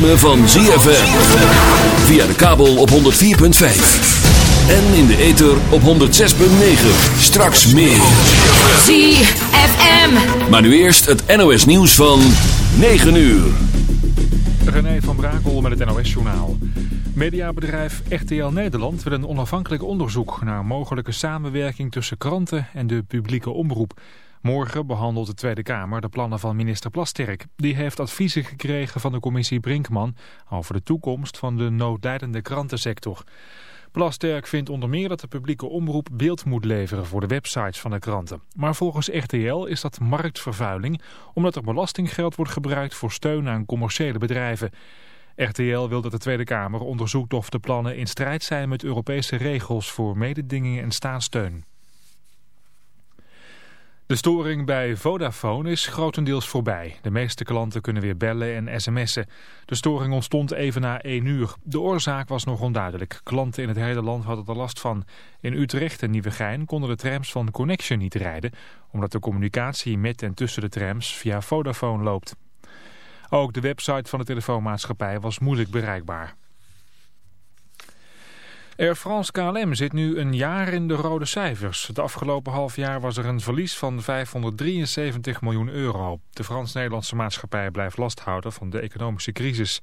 ritme van ZFM. Via de kabel op 104.5. En in de ether op 106.9. Straks meer. ZFM. Maar nu eerst het NOS nieuws van 9 uur. René van Brakel met het NOS-journaal. Mediabedrijf RTL Nederland wil een onafhankelijk onderzoek naar mogelijke samenwerking tussen kranten en de publieke omroep. Morgen behandelt de Tweede Kamer de plannen van minister Plasterk. Die heeft adviezen gekregen van de commissie Brinkman over de toekomst van de noodlijdende krantensector. Plasterk vindt onder meer dat de publieke omroep beeld moet leveren voor de websites van de kranten. Maar volgens RTL is dat marktvervuiling omdat er belastinggeld wordt gebruikt voor steun aan commerciële bedrijven. RTL wil dat de Tweede Kamer onderzoekt of de plannen in strijd zijn met Europese regels voor mededinging en staatssteun. De storing bij Vodafone is grotendeels voorbij. De meeste klanten kunnen weer bellen en sms'en. De storing ontstond even na 1 uur. De oorzaak was nog onduidelijk. Klanten in het hele land hadden er last van. In Utrecht en Nieuwegein konden de trams van Connection niet rijden... omdat de communicatie met en tussen de trams via Vodafone loopt. Ook de website van de telefoonmaatschappij was moeilijk bereikbaar. Air France KLM zit nu een jaar in de rode cijfers. Het afgelopen half jaar was er een verlies van 573 miljoen euro. De Frans-Nederlandse maatschappij blijft last houden van de economische crisis.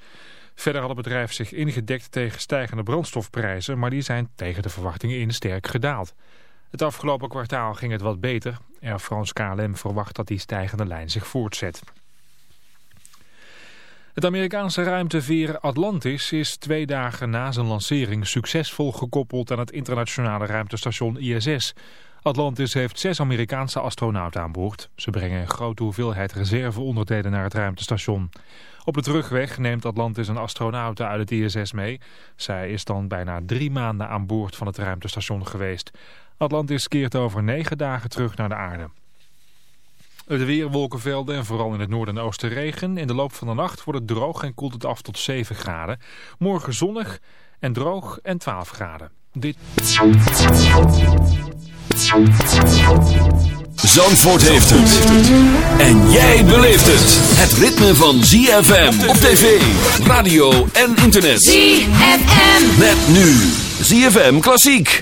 Verder had het bedrijf zich ingedekt tegen stijgende brandstofprijzen... maar die zijn tegen de verwachtingen in sterk gedaald. Het afgelopen kwartaal ging het wat beter. Air France KLM verwacht dat die stijgende lijn zich voortzet. Het Amerikaanse ruimteveer Atlantis is twee dagen na zijn lancering succesvol gekoppeld aan het internationale ruimtestation ISS. Atlantis heeft zes Amerikaanse astronauten aan boord. Ze brengen een grote hoeveelheid reserveonderdelen naar het ruimtestation. Op de terugweg neemt Atlantis een astronaut uit het ISS mee. Zij is dan bijna drie maanden aan boord van het ruimtestation geweest. Atlantis keert over negen dagen terug naar de aarde. Het weer, wolkenvelden en vooral in het noorden en oosten regen. In de loop van de nacht wordt het droog en koelt het af tot 7 graden. Morgen zonnig en droog en 12 graden. Dit... Zandvoort heeft het. En jij beleeft het. Het ritme van ZFM op tv, radio en internet. ZFM. Met nu ZFM Klassiek.